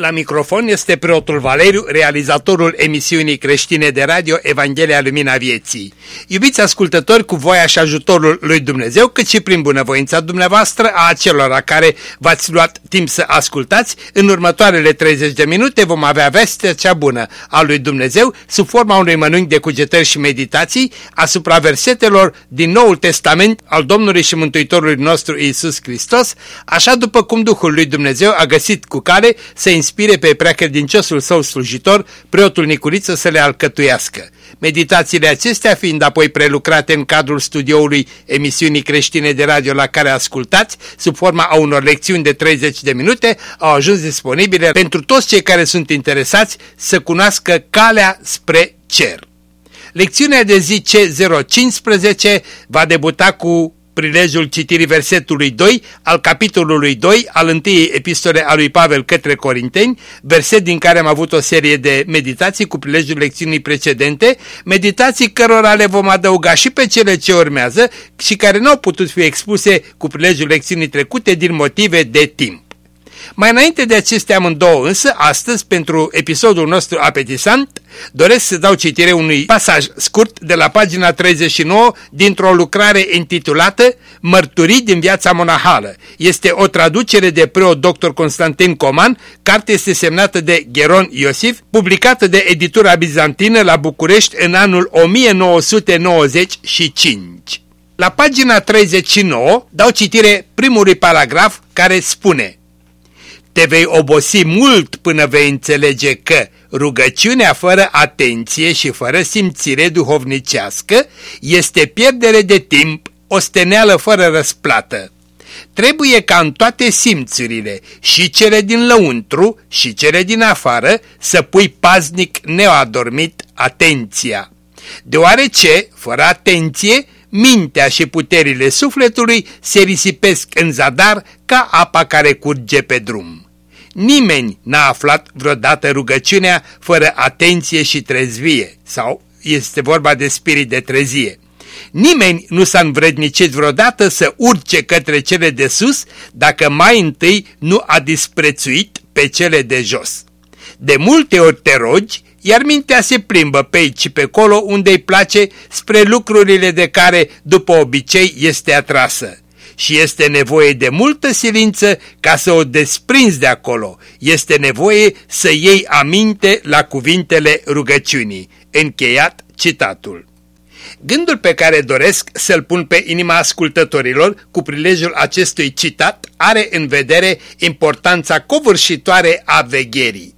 la microfon este preotul Valeriu, realizatorul emisiunii creștine de radio Evanghelia Lumina Vieții. Iubiți ascultători, cu voia și ajutorul lui Dumnezeu, cât și prin bunăvoința dumneavoastră a acelora care v-ați luat timp să ascultați, în următoarele 30 de minute vom avea vestea cea bună a lui Dumnezeu sub forma unui mănânc de cugetări și meditații asupra versetelor din Noul Testament al Domnului și Mântuitorului nostru Isus Hristos, așa după cum Duhul lui Dumnezeu a găsit cu care să inspire pe preacredinciosul său slujitor, preotul Nicuriță, să le alcătuiască. Meditațiile acestea fiind apoi prelucrate în cadrul studioului emisiunii creștine de radio la care ascultați, sub forma a unor lecțiuni de 30 de minute, au ajuns disponibile pentru toți cei care sunt interesați să cunoască calea spre cer. Lecțiunea de zi C015 va debuta cu prilejul citirii versetului 2 al capitolului 2 al întâiei epistole a lui Pavel către Corinteni, verset din care am avut o serie de meditații cu prilejul lecțiunii precedente, meditații cărora le vom adăuga și pe cele ce urmează și care nu au putut fi expuse cu prilejul lecțiunii trecute din motive de timp. Mai înainte de acestea amândouă însă, astăzi, pentru episodul nostru apetisant, doresc să dau citire unui pasaj scurt de la pagina 39 dintr-o lucrare intitulată Mărturii din viața monahală. Este o traducere de preot dr. Constantin Coman, carte este semnată de Geron Iosif, publicată de editura bizantină la București în anul 1995. La pagina 39 dau citire primului paragraf care spune te vei obosi mult până vei înțelege că rugăciunea fără atenție și fără simțire duhovnicească este pierdere de timp, o steneală fără răsplată. Trebuie ca în toate simțurile, și cele din lăuntru și cele din afară, să pui paznic neadormit atenția. Deoarece, fără atenție, mintea și puterile sufletului se risipesc în zadar ca apa care curge pe drum. Nimeni n-a aflat vreodată rugăciunea fără atenție și trezvie, sau este vorba de spirit de trezie. Nimeni nu s-a învrednicit vreodată să urce către cele de sus dacă mai întâi nu a disprețuit pe cele de jos. De multe ori te rogi, iar mintea se plimbă pe aici și pe acolo unde îi place spre lucrurile de care, după obicei, este atrasă și este nevoie de multă silință ca să o desprinzi de acolo. Este nevoie să iei aminte la cuvintele rugăciunii. Încheiat citatul. Gândul pe care doresc să-l pun pe inima ascultătorilor cu prilejul acestui citat are în vedere importanța covârșitoare a vegherii.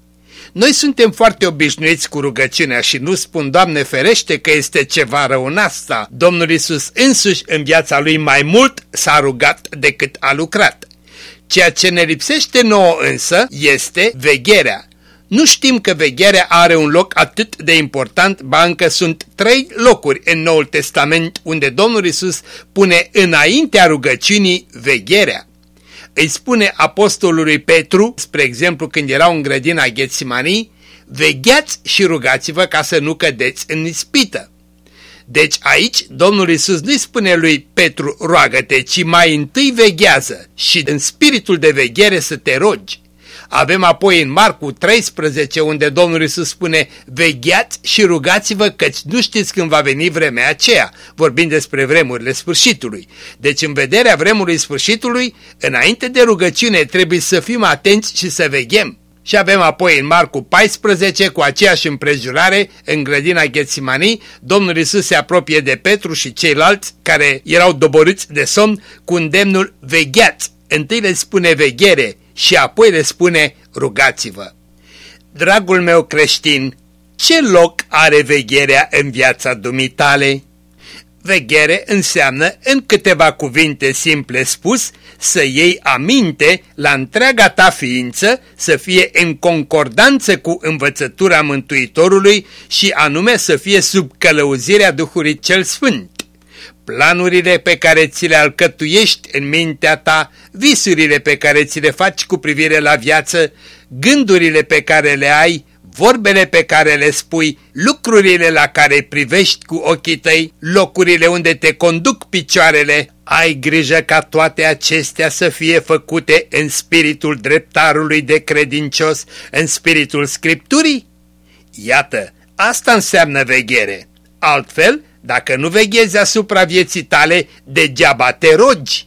Noi suntem foarte obișnuiți cu rugăciunea și nu spun, Doamne ferește, că este ceva rău în asta. Domnul Isus însuși în viața lui mai mult s-a rugat decât a lucrat. Ceea ce ne lipsește nouă însă este vegherea. Nu știm că vegherea are un loc atât de important, ba încă sunt trei locuri în Noul Testament unde Domnul Isus pune înaintea rugăciunii vegherea îi spune apostolului Petru, spre exemplu când erau în grădina Ghețimanii, vegheați și rugați-vă ca să nu cădeți în ispită. Deci aici Domnul Isus nu-i spune lui Petru roagă-te, ci mai întâi veghează și în spiritul de veghere să te rogi. Avem apoi în Marcu 13 unde Domnul Iisus spune Vegheați și rugați-vă căci nu știți când va veni vremea aceea, vorbind despre vremurile sfârșitului. Deci în vederea vremului sfârșitului, înainte de rugăciune trebuie să fim atenți și să veghem. Și avem apoi în Marcu 14, cu aceeași împrejurare, în grădina Ghețimanii, Domnul Isus se apropie de Petru și ceilalți care erau doboriți de somn cu îndemnul vegheați. Întâi le spune veghere, și apoi le spune rugați-vă. Dragul meu creștin, ce loc are vegherea în viața dumitale? Veghere înseamnă, în câteva cuvinte simple spus, să iei aminte la întreaga ta ființă, să fie în concordanță cu învățătura Mântuitorului și anume să fie sub călăuzirea Duhului Cel Sfânt. Planurile pe care ți le alcătuiești în mintea ta, visurile pe care ți le faci cu privire la viață, gândurile pe care le ai, vorbele pe care le spui, lucrurile la care privești cu ochii tăi, locurile unde te conduc picioarele, ai grijă ca toate acestea să fie făcute în spiritul dreptarului de credincios, în spiritul Scripturii? Iată, asta înseamnă veghere. Altfel, dacă nu veghezi asupra vieții tale, degeaba te rogi.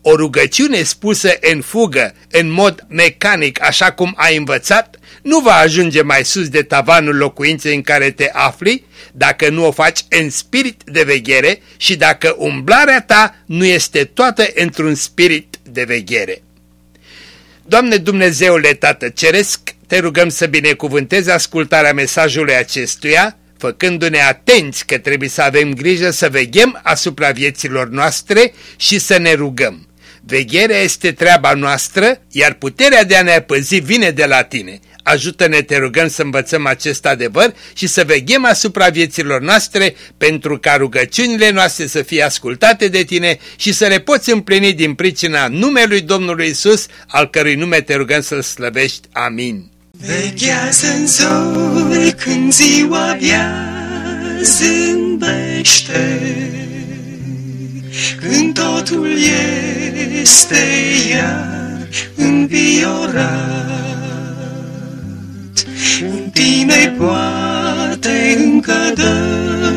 O rugăciune spusă în fugă, în mod mecanic, așa cum ai învățat, nu va ajunge mai sus de tavanul locuinței în care te afli dacă nu o faci în spirit de veghere și dacă umblarea ta nu este toată într-un spirit de veghere. Doamne Dumnezeule Tată Ceresc, te rugăm să binecuvântezi ascultarea mesajului acestuia, făcându-ne atenți că trebuie să avem grijă să veghem asupra vieților noastre și să ne rugăm. Vegherea este treaba noastră, iar puterea de a ne păzi vine de la tine. Ajută-ne, te rugăm, să învățăm acest adevăr și să veghem asupra vieților noastre pentru ca rugăciunile noastre să fie ascultate de tine și să le poți împlini din pricina numelui Domnului Isus, al cărui nume te rugăm să-L slăvești. Amin. Vechează în zori când ziua abia zâmbește, Când totul este iar înviorat. În tine poate încă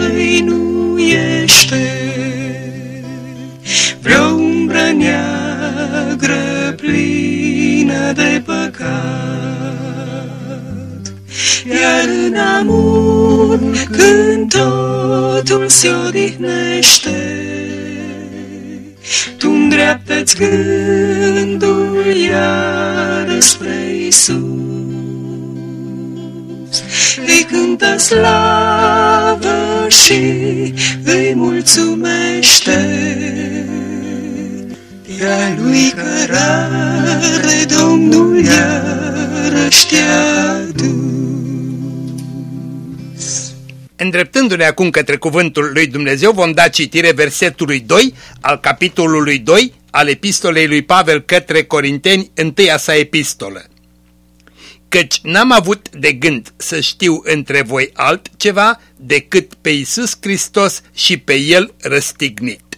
dăinuiește Vreo umbră neagră plină de păcat Iar în amur când totul se odihnește Tu îndreaptă-ți gândul iar spre Iisus îi cântă slavă și îi mulțumește. Ea lui cărare Domnul iarăși te-a Îndreptându-ne acum către cuvântul lui Dumnezeu, vom da citire versetului 2 al capitolului 2 al epistolei lui Pavel către Corinteni, întâia sa epistolă căci n-am avut de gând să știu între voi altceva decât pe Iisus Hristos și pe El răstignit.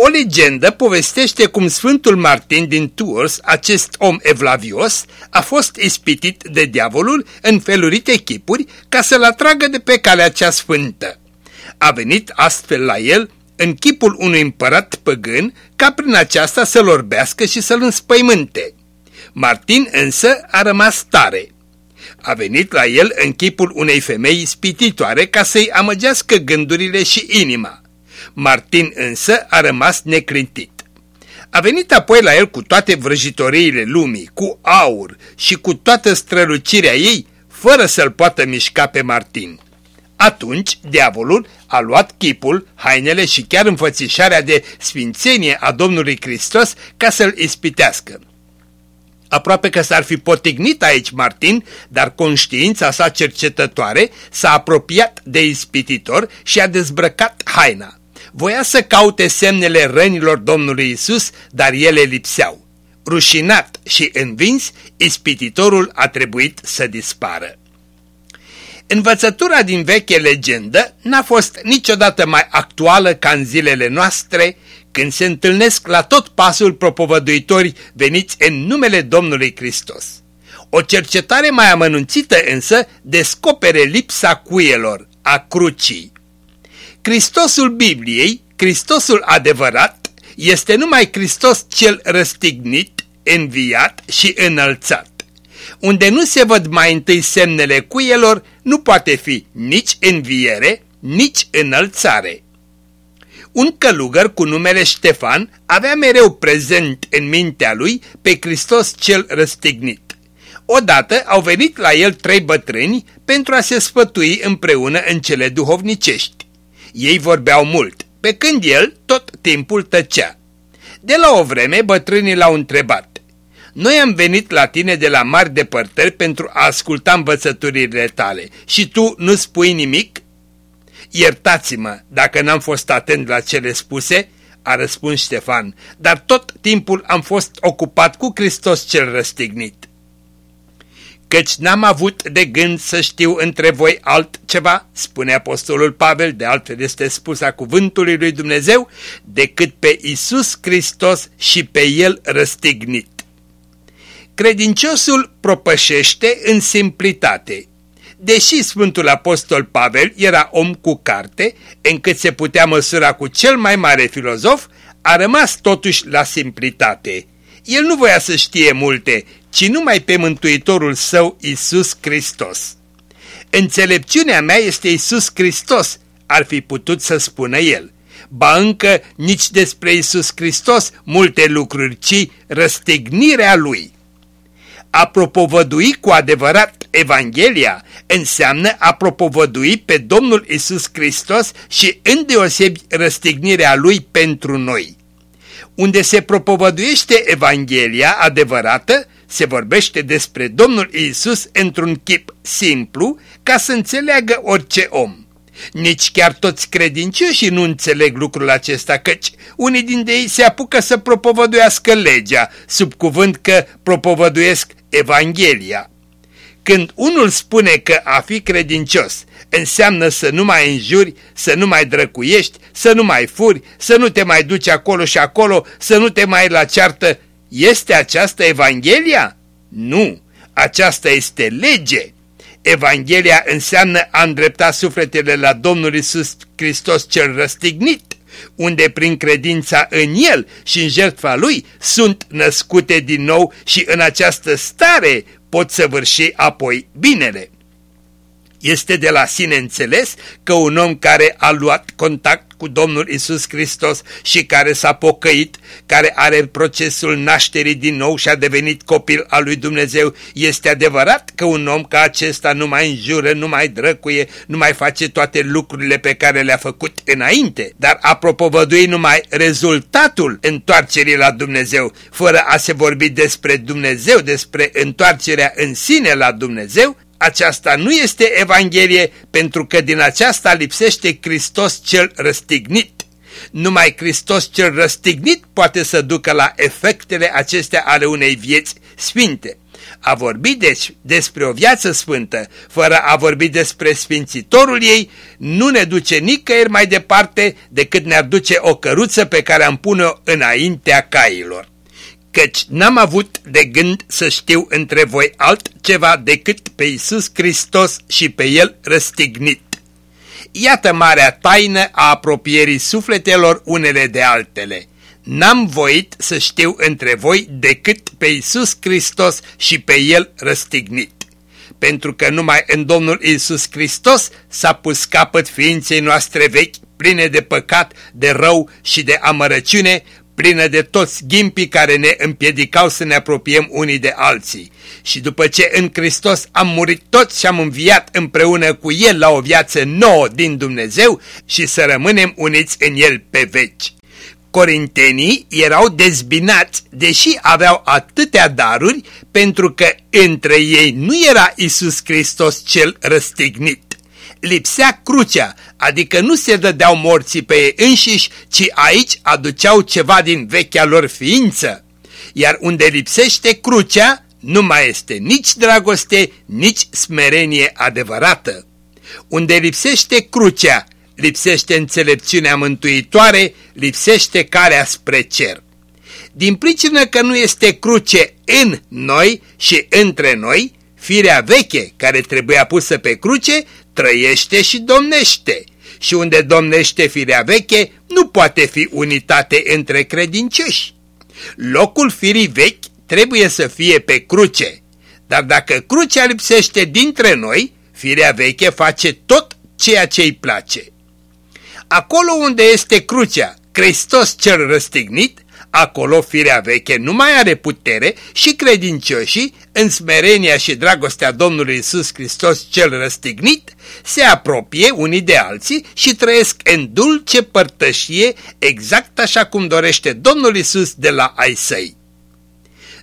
O legendă povestește cum Sfântul Martin din Tours, acest om evlavios, a fost ispitit de diavolul în felurite chipuri ca să-l atragă de pe calea cea sfântă. A venit astfel la el în chipul unui împărat păgân ca prin aceasta să-l orbească și să-l înspăimânte. Martin însă a rămas tare. A venit la el în chipul unei femei spititoare ca să-i amăgească gândurile și inima. Martin însă a rămas neclintit. A venit apoi la el cu toate vrăjitoriile lumii, cu aur și cu toată strălucirea ei, fără să-l poată mișca pe Martin. Atunci, diavolul a luat chipul, hainele și chiar înfățișarea de sfințenie a Domnului Hristos ca să-l ispitească. Aproape că s-ar fi potignit aici Martin, dar conștiința sa cercetătoare s-a apropiat de ispititor și a dezbrăcat haina. Voia să caute semnele rănilor Domnului Isus, dar ele lipseau. Rușinat și învins, ispititorul a trebuit să dispară. Învățătura din veche legendă n-a fost niciodată mai actuală ca în zilele noastre, când se întâlnesc la tot pasul propovăduitori veniți în numele Domnului Hristos. O cercetare mai amănunțită însă descopere lipsa cuielor, a crucii. Hristosul Bibliei, Hristosul adevărat, este numai Hristos cel răstignit, înviat și înălțat. Unde nu se văd mai întâi semnele cuielor, nu poate fi nici înviere, nici înălțare. Un călugăr cu numele Ștefan avea mereu prezent în mintea lui pe Hristos cel răstignit. Odată au venit la el trei bătrâni pentru a se sfătui împreună în cele duhovnicești. Ei vorbeau mult, pe când el tot timpul tăcea. De la o vreme bătrânii l-au întrebat, Noi am venit la tine de la mari depărtări pentru a asculta învățăturile tale și tu nu spui nimic? Iertați-mă dacă n-am fost atent la cele spuse, a răspuns Ștefan, dar tot timpul am fost ocupat cu Hristos cel răstignit căci n-am avut de gând să știu între voi altceva, spune apostolul Pavel, de altfel este spus a cuvântului lui Dumnezeu, decât pe Isus Hristos și pe El răstignit. Credinciosul propășește în simplitate. Deși Sfântul Apostol Pavel era om cu carte, încât se putea măsura cu cel mai mare filozof, a rămas totuși la simplitate. El nu voia să știe multe, ci numai pe Mântuitorul său Isus Hristos. Înțelepciunea mea este Isus Hristos, ar fi putut să spună el. Ba încă nici despre Isus Hristos multe lucruri, ci răstignirea Lui. A propovădui cu adevărat Evanghelia înseamnă a propovădui pe Domnul Isus Hristos și îndeosebi răstignirea Lui pentru noi. Unde se propovăduiește Evanghelia adevărată, se vorbește despre Domnul Isus într-un chip simplu ca să înțeleagă orice om. Nici chiar toți credincioșii nu înțeleg lucrul acesta, căci unii dintre ei se apucă să propovăduiască legea, sub cuvânt că propovăduiesc Evanghelia. Când unul spune că a fi credincios înseamnă să nu mai înjuri, să nu mai drăcuiești, să nu mai furi, să nu te mai duci acolo și acolo, să nu te mai la ceartă este aceasta Evanghelia? Nu, aceasta este lege. Evanghelia înseamnă a îndrepta sufletele la Domnul Isus Hristos cel răstignit, unde prin credința în El și în jertfa Lui sunt născute din nou și în această stare pot săvârși apoi binele. Este de la sine înțeles că un om care a luat contact cu Domnul Isus Hristos și care s-a pocăit, care are procesul nașterii din nou și a devenit copil al lui Dumnezeu, este adevărat că un om ca acesta nu mai înjură, nu mai drăcuie, nu mai face toate lucrurile pe care le-a făcut înainte, dar a propovădui numai rezultatul întoarcerii la Dumnezeu, fără a se vorbi despre Dumnezeu, despre întoarcerea în sine la Dumnezeu, aceasta nu este Evanghelie pentru că din aceasta lipsește Hristos cel răstignit. Numai Hristos cel răstignit poate să ducă la efectele acestea ale unei vieți sfinte. A vorbi deci despre o viață sfântă, fără a vorbi despre sfințitorul ei, nu ne duce nicăieri mai departe decât ne-ar duce o căruță pe care am pune-o înaintea cailor căci n-am avut de gând să știu între voi altceva decât pe Iisus Hristos și pe El răstignit. Iată marea taină a apropierii sufletelor unele de altele. N-am voit să știu între voi decât pe Iisus Hristos și pe El răstignit. Pentru că numai în Domnul Iisus Hristos s-a pus capăt ființei noastre vechi, pline de păcat, de rău și de amărăciune, plină de toți ghimpii care ne împiedicau să ne apropiem unii de alții. Și după ce în Hristos am murit toți și am înviat împreună cu El la o viață nouă din Dumnezeu și să rămânem uniți în El pe veci. Corintenii erau dezbinați, deși aveau atâtea daruri, pentru că între ei nu era Isus Hristos cel răstignit lipsea crucea, adică nu se dădeau morții pe ei înșiși, ci aici aduceau ceva din vechea lor ființă. Iar unde lipsește crucea, nu mai este nici dragoste, nici smerenie adevărată. Unde lipsește crucea, lipsește înțelepciunea mântuitoare, lipsește calea spre cer. Din pricină că nu este cruce în noi și între noi, firea veche care trebuia pusă pe cruce trăiește și domnește. Și unde domnește firea veche, nu poate fi unitate între credincioși. Locul firii vechi trebuie să fie pe cruce, dar dacă crucea lipsește dintre noi, firea veche face tot ceea ce îi place. Acolo unde este crucea, Hristos cel răstignit, Acolo firea veche nu mai are putere și credincioșii, în smerenia și dragostea Domnului Isus Hristos cel răstignit, se apropie unii de alții și trăiesc în dulce părtășie exact așa cum dorește Domnul Isus de la ai săi.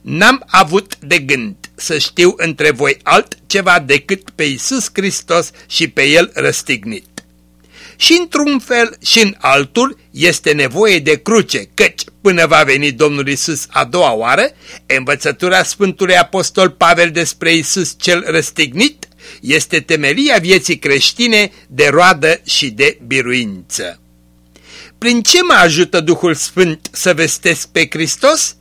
N-am avut de gând să știu între voi altceva decât pe Isus Hristos și pe El răstignit. Și într-un fel și în altul este nevoie de cruce, căci până va veni Domnul Isus a doua oară, învățătura Sfântului Apostol Pavel despre Isus cel răstignit este temelia vieții creștine de roadă și de biruință. Prin ce mă ajută Duhul Sfânt să vestesc pe Hristos?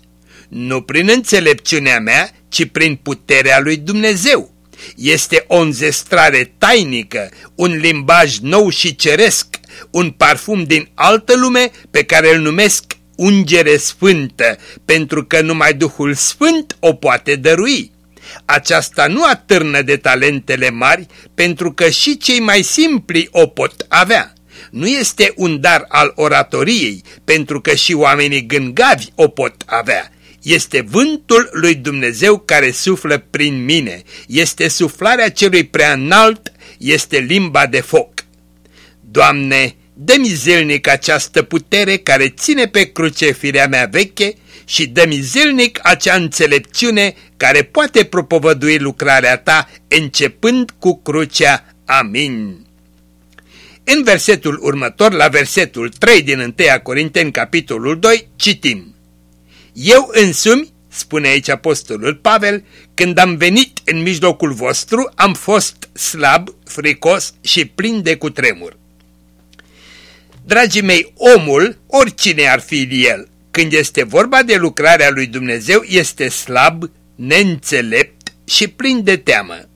Nu prin înțelepciunea mea, ci prin puterea lui Dumnezeu. Este o înzestrare tainică, un limbaj nou și ceresc, un parfum din altă lume pe care îl numesc ungere sfântă, pentru că numai Duhul Sfânt o poate dărui. Aceasta nu atârnă de talentele mari, pentru că și cei mai simpli o pot avea. Nu este un dar al oratoriei, pentru că și oamenii gângavi o pot avea. Este vântul lui Dumnezeu care suflă prin mine, este suflarea celui prea înalt, este limba de foc. Doamne, dă-mi zilnic această putere care ține pe cruce firea mea veche și dă-mi zilnic acea înțelepciune care poate propovădui lucrarea ta începând cu crucea. Amin. În versetul următor, la versetul 3 din 1 Corinteni, capitolul 2, citim Eu însumi, spune aici apostolul Pavel, când am venit în mijlocul vostru, am fost slab, fricos și plin de cutremur. Dragii mei, omul, oricine ar fi el, când este vorba de lucrarea lui Dumnezeu, este slab, neînțelept și plin de teamă.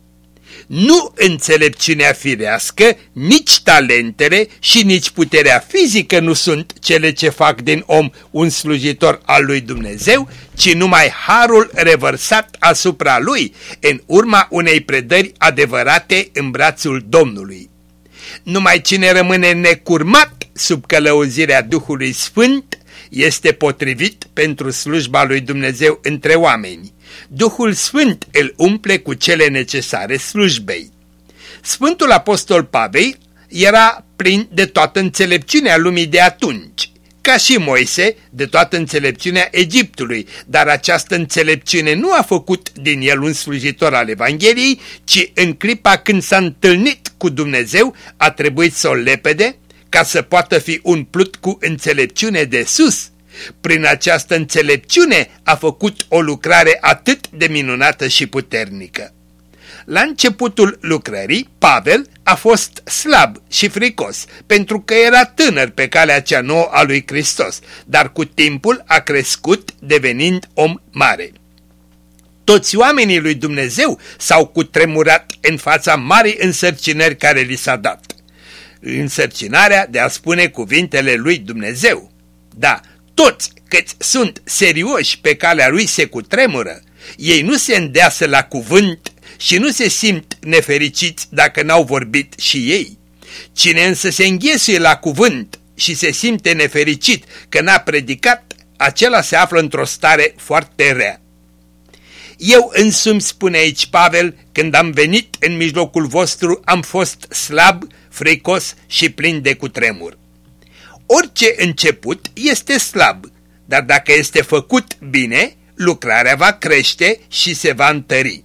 Nu înțelepciunea firească, nici talentele și nici puterea fizică nu sunt cele ce fac din om un slujitor al lui Dumnezeu, ci numai harul revărsat asupra lui, în urma unei predări adevărate în brațul Domnului. Numai cine rămâne necurmat sub călăuzirea Duhului Sfânt este potrivit pentru slujba lui Dumnezeu între oameni. Duhul Sfânt îl umple cu cele necesare slujbei. Sfântul Apostol Pavei era plin de toată înțelepciunea lumii de atunci, ca și Moise de toată înțelepciunea Egiptului, dar această înțelepciune nu a făcut din el un slujitor al Evangheliei, ci în clipa când s-a întâlnit cu Dumnezeu a trebuit să o lepede ca să poată fi umplut cu înțelepciune de sus. Prin această înțelepciune a făcut o lucrare atât de minunată și puternică. La începutul lucrării, Pavel a fost slab și fricos, pentru că era tânăr pe calea cea nouă a lui Hristos, dar cu timpul a crescut devenind om mare. Toți oamenii lui Dumnezeu s-au cutremurat în fața marii însărcinări care li s-a dat. Însărcinarea de a spune cuvintele lui Dumnezeu. Da, toți câți sunt serioși pe calea lui se cutremură, ei nu se îndeasă la cuvânt și nu se simt nefericiți dacă n-au vorbit și ei. Cine însă se înghesuie la cuvânt și se simte nefericit că n-a predicat, acela se află într-o stare foarte rea. Eu însumi, spune aici Pavel, când am venit în mijlocul vostru, am fost slab, fricos și plin de cutremur. Orice început este slab, dar dacă este făcut bine, lucrarea va crește și se va întări.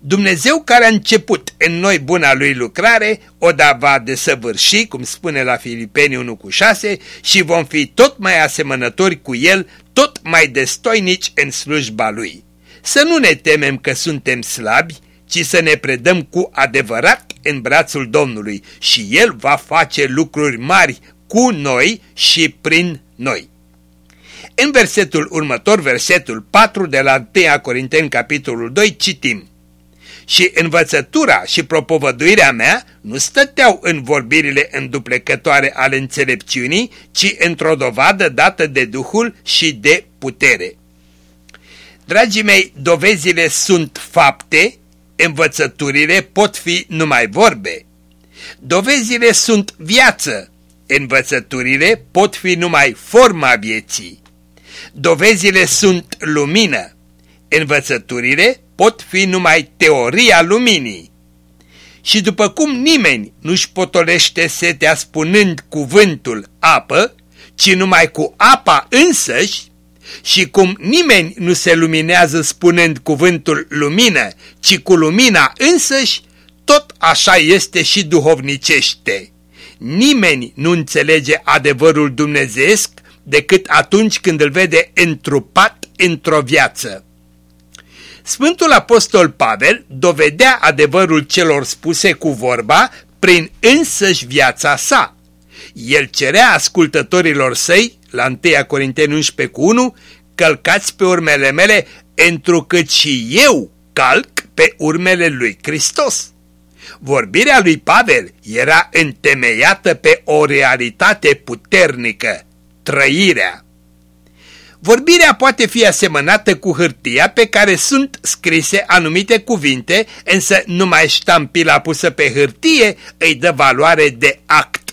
Dumnezeu care a început în noi buna lui lucrare, o da va desăvârși, cum spune la Filipeni 1 cu 6, și vom fi tot mai asemănători cu El, tot mai destoinici în slujba Lui. Să nu ne temem că suntem slabi, ci să ne predăm cu adevărat în brațul Domnului și El va face lucruri mari cu noi și prin noi. În versetul următor, versetul 4 de la 1 Corinteni, capitolul 2, citim Și învățătura și propovăduirea mea nu stăteau în vorbirile înduplecătoare ale înțelepciunii, ci într-o dovadă dată de Duhul și de putere. Dragii mei, dovezile sunt fapte, învățăturile pot fi numai vorbe. Dovezile sunt viață, învățăturile pot fi numai forma vieții. dovezile sunt lumină. Învățăturile pot fi numai teoria luminii. Și după cum nimeni nu-și potolește setea spunând cuvântul apă, ci numai cu apa însăși, și cum nimeni nu se luminează spunând cuvântul lumină, ci cu lumina însăși, tot așa este și duhovnicește. Nimeni nu înțelege adevărul dumnezeesc decât atunci când îl vede întrupat într-o viață. Sfântul Apostol Pavel dovedea adevărul celor spuse cu vorba prin însăși viața sa. El cerea ascultătorilor săi, la 1 Corinteni 11 cu 1, călcați pe urmele mele, întrucât și eu calc pe urmele lui Hristos. Vorbirea lui Pavel era întemeiată pe o realitate puternică, trăirea. Vorbirea poate fi asemănată cu hârtia pe care sunt scrise anumite cuvinte, însă numai ștampila pusă pe hârtie îi dă valoare de act.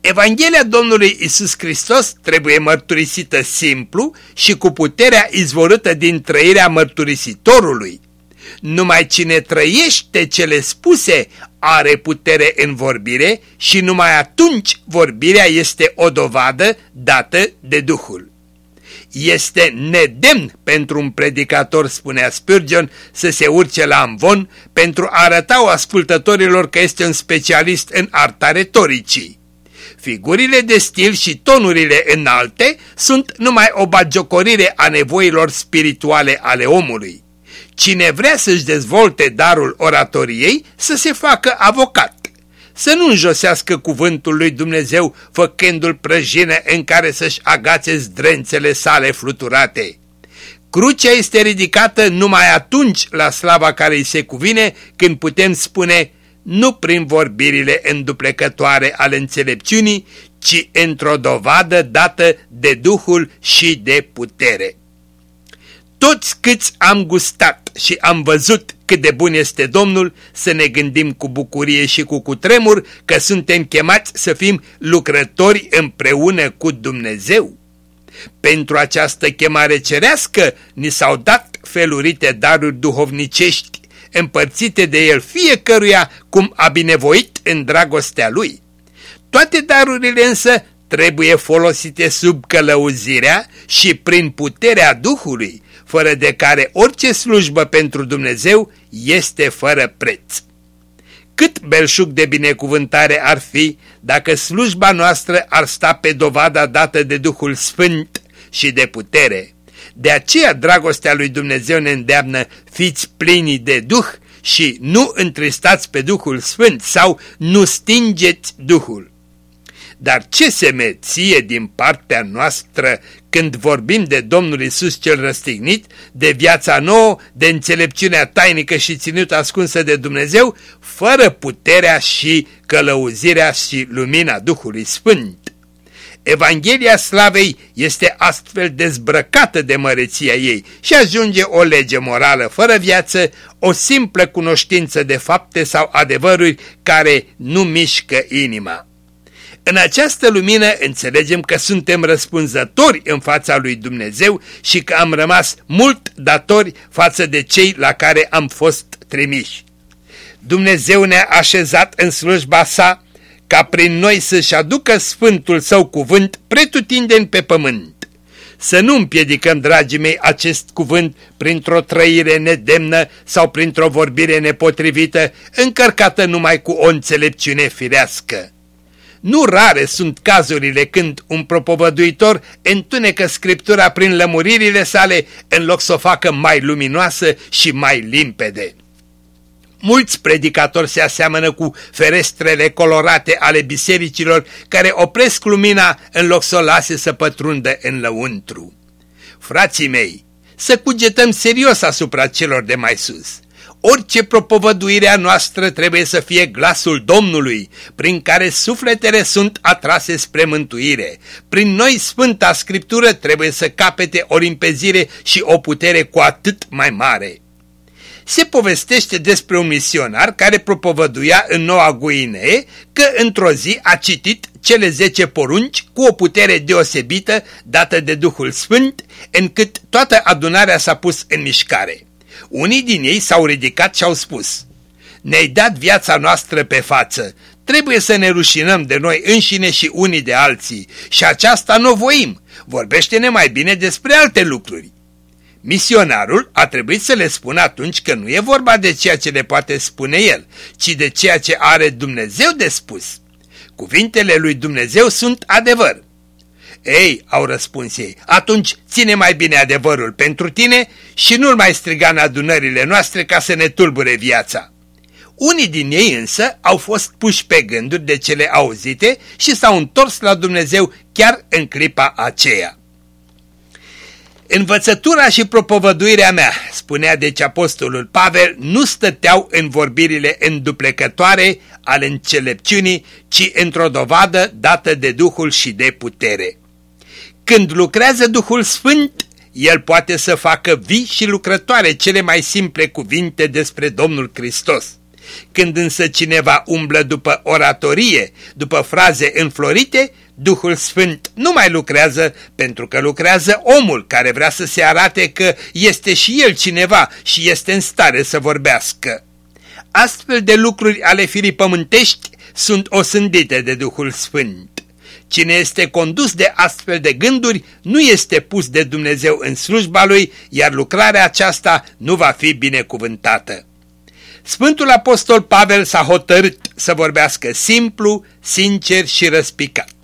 Evanghelia Domnului Isus Hristos trebuie mărturisită simplu și cu puterea izvorâtă din trăirea mărturisitorului. Numai cine trăiește cele spuse are putere în vorbire și numai atunci vorbirea este o dovadă dată de Duhul. Este nedemn pentru un predicator, spunea Spurgeon, să se urce la amvon pentru a arăta ascultătorilor că este un specialist în arta retoricii. Figurile de stil și tonurile înalte sunt numai o bagiocorire a nevoilor spirituale ale omului. Cine vrea să-și dezvolte darul oratoriei, să se facă avocat. Să nu înjosească cuvântul lui Dumnezeu făcându-l prăjină în care să-și agațe zdrențele sale fluturate. Crucea este ridicată numai atunci la slava care îi se cuvine când putem spune nu prin vorbirile înduplecătoare ale înțelepciunii, ci într-o dovadă dată de Duhul și de putere. Toți câți am gustat și am văzut cât de bun este Domnul, să ne gândim cu bucurie și cu cutremur că suntem chemați să fim lucrători împreună cu Dumnezeu. Pentru această chemare cerească ni s-au dat felurite daruri duhovnicești împărțite de el fiecăruia cum a binevoit în dragostea lui. Toate darurile însă trebuie folosite sub călăuzirea și prin puterea Duhului, fără de care orice slujbă pentru Dumnezeu este fără preț. Cât belșug de binecuvântare ar fi dacă slujba noastră ar sta pe dovada dată de Duhul Sfânt și de putere. De aceea dragostea lui Dumnezeu ne îndeamnă, fiți plini de Duh și nu întristați pe Duhul Sfânt sau nu stingeți Duhul. Dar ce semeție din partea noastră când vorbim de Domnul Isus cel răstignit, de viața nouă, de înțelepciunea tainică și ținută ascunsă de Dumnezeu, fără puterea și călăuzirea și lumina Duhului Sfânt. Evanghelia slavei este astfel dezbrăcată de măreția ei și ajunge o lege morală fără viață, o simplă cunoștință de fapte sau adevăruri care nu mișcă inima. În această lumină înțelegem că suntem răspunzători în fața lui Dumnezeu și că am rămas mult datori față de cei la care am fost trimiși. Dumnezeu ne-a așezat în slujba sa ca prin noi să-și aducă sfântul său cuvânt pretutindeni pe pământ. Să nu împiedicăm, dragii mei, acest cuvânt printr-o trăire nedemnă sau printr-o vorbire nepotrivită, încărcată numai cu o înțelepciune firească. Nu rare sunt cazurile când un propovăduitor întunecă Scriptura prin lămuririle sale în loc să o facă mai luminoasă și mai limpede. Mulți predicatori se aseamănă cu ferestrele colorate ale bisericilor care opresc lumina în loc să o lase să pătrundă în lăuntru. Frații mei, să cugetăm serios asupra celor de mai sus. Orice propovăduire a noastră trebuie să fie glasul Domnului, prin care sufletele sunt atrase spre mântuire. Prin noi Sfânta Scriptură trebuie să capete o limpezire și o putere cu atât mai mare. se povestește despre un misionar care propovăduia în Noua Guinee că într-o zi a citit cele zece porunci cu o putere deosebită dată de Duhul Sfânt, încât toată adunarea s-a pus în mișcare. Unii din ei s-au ridicat și au spus, Ne-ai dat viața noastră pe față, trebuie să ne rușinăm de noi înșine și unii de alții și aceasta nu voim, vorbește-ne mai bine despre alte lucruri. Misionarul a trebuit să le spună atunci că nu e vorba de ceea ce le poate spune el, ci de ceea ce are Dumnezeu de spus. Cuvintele lui Dumnezeu sunt adevăr. Ei, au răspuns ei, atunci ține mai bine adevărul pentru tine și nu-l mai striga în adunările noastre ca să ne tulbure viața. Unii din ei însă au fost puși pe gânduri de cele auzite și s-au întors la Dumnezeu chiar în clipa aceea. Învățătura și propovăduirea mea, spunea deci apostolul Pavel, nu stăteau în vorbirile înduplecătoare ale înțelepciunii, ci într-o dovadă dată de Duhul și de putere. Când lucrează Duhul Sfânt, el poate să facă vii și lucrătoare cele mai simple cuvinte despre Domnul Hristos. Când însă cineva umblă după oratorie, după fraze înflorite, Duhul Sfânt nu mai lucrează pentru că lucrează omul care vrea să se arate că este și el cineva și este în stare să vorbească. Astfel de lucruri ale firii pământești sunt osândite de Duhul Sfânt. Cine este condus de astfel de gânduri nu este pus de Dumnezeu în slujba lui, iar lucrarea aceasta nu va fi binecuvântată. Sfântul Apostol Pavel s-a hotărât să vorbească simplu, sincer și răspicat.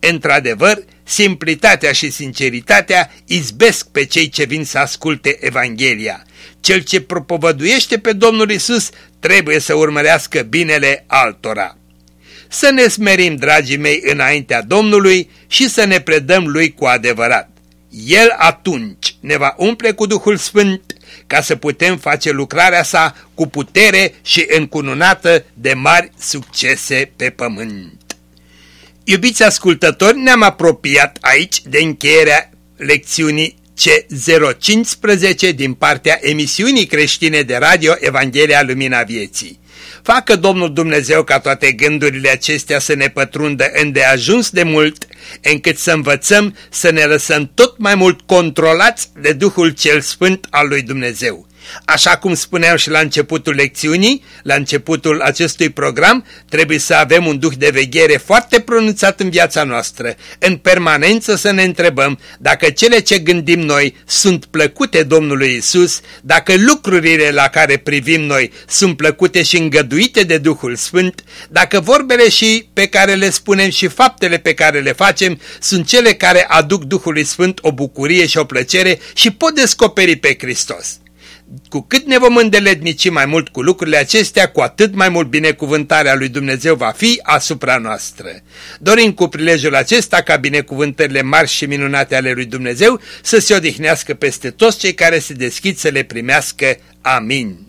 Într-adevăr, simplitatea și sinceritatea izbesc pe cei ce vin să asculte Evanghelia. Cel ce propovăduiește pe Domnul Isus trebuie să urmărească binele altora. Să ne smerim, dragii mei, înaintea Domnului și să ne predăm Lui cu adevărat. El atunci ne va umple cu Duhul Sfânt ca să putem face lucrarea sa cu putere și încununată de mari succese pe pământ. Iubiți ascultători, ne-am apropiat aici de încheierea lecțiunii C015 din partea emisiunii creștine de radio Evanghelia Lumina Vieții. Facă Domnul Dumnezeu ca toate gândurile acestea să ne pătrundă îndeajuns de mult, încât să învățăm să ne lăsăm tot mai mult controlați de Duhul cel Sfânt al lui Dumnezeu. Așa cum spuneam și la începutul lecțiunii, la începutul acestui program, trebuie să avem un duh de veghere foarte pronunțat în viața noastră, în permanență să ne întrebăm dacă cele ce gândim noi sunt plăcute Domnului Isus, dacă lucrurile la care privim noi sunt plăcute și îngăduite de Duhul Sfânt, dacă vorbele și pe care le spunem și faptele pe care le facem sunt cele care aduc Duhului Sfânt o bucurie și o plăcere și pot descoperi pe Hristos. Cu cât ne vom îndeletnici mai mult cu lucrurile acestea, cu atât mai mult binecuvântarea lui Dumnezeu va fi asupra noastră. Dorim cu prilejul acesta ca binecuvântările mari și minunate ale lui Dumnezeu să se odihnească peste toți cei care se deschid să le primească. Amin.